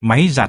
máy giặt.